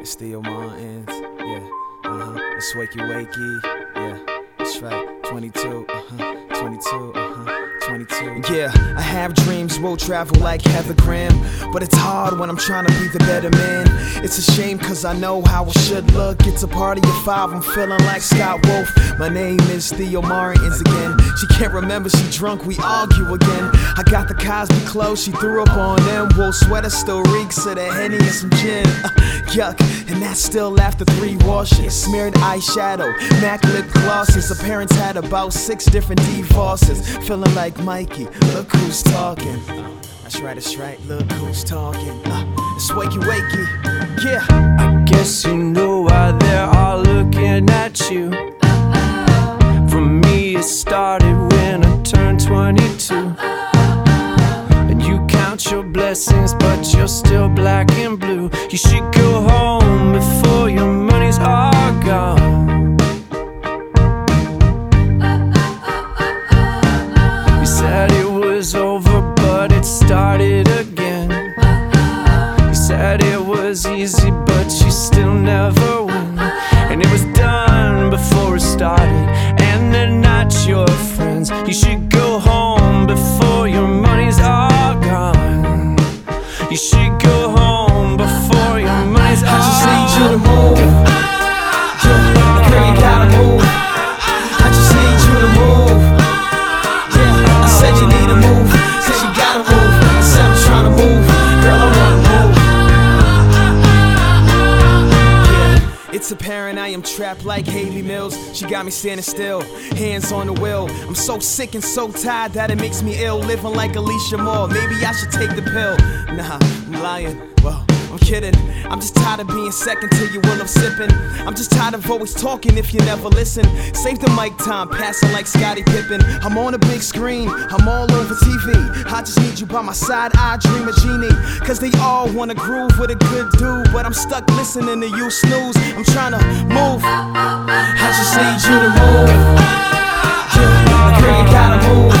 It's Theo Martins, yeah, uh huh. It's Wakey Wakey, yeah, that's right. 22, uh huh, 22, uh huh. 22. Yeah, I have dreams, we'll travel like Heather Graham. But it's hard when I'm trying to be the better man. It's a shame cause I know how I should look. It's a party of five, I'm feeling like Scott Wolf. My name is Theo Martins again. She can't remember, she drunk, we argue again. I got the Cosby clothes, she threw up on them. Wool sweater still reeks of the Henny and some gin. Uh, yuck, and that's still after three washes. Smeared eyeshadow, MAC lip glosses. Her parents had about six different divorces. Feeling like Mikey, look who's talking. That's right, that's right, look who's talking. Uh, it's wakey wakey, yeah. I guess you know why they're all looking at you. For me, it started when I turned 22. And you count your blessings, but you're still black and blue. You should go home before was easy, but you still never win. And it was done before it started, and they're not your friends. You should go home before your money's all gone. You should go home before your money's all just need you to gone. Am trapped like Hayley Mills. She got me standing still, hands on the wheel. I'm so sick and so tired that it makes me ill. Living like Alicia Moore. Maybe I should take the pill. Nah, I'm lying. Well. I'm kidding. I'm just tired of being second to you while I'm sipping. I'm just tired of always talking if you never listen. Save the mic time, passing like Scottie Pippen. I'm on a big screen, I'm all over TV. I just need you by my side, I dream a genie. Cause they all wanna groove with a good dude. But I'm stuck listening to you snooze. I'm trying to move. I just need you to move. Yeah, you gotta move.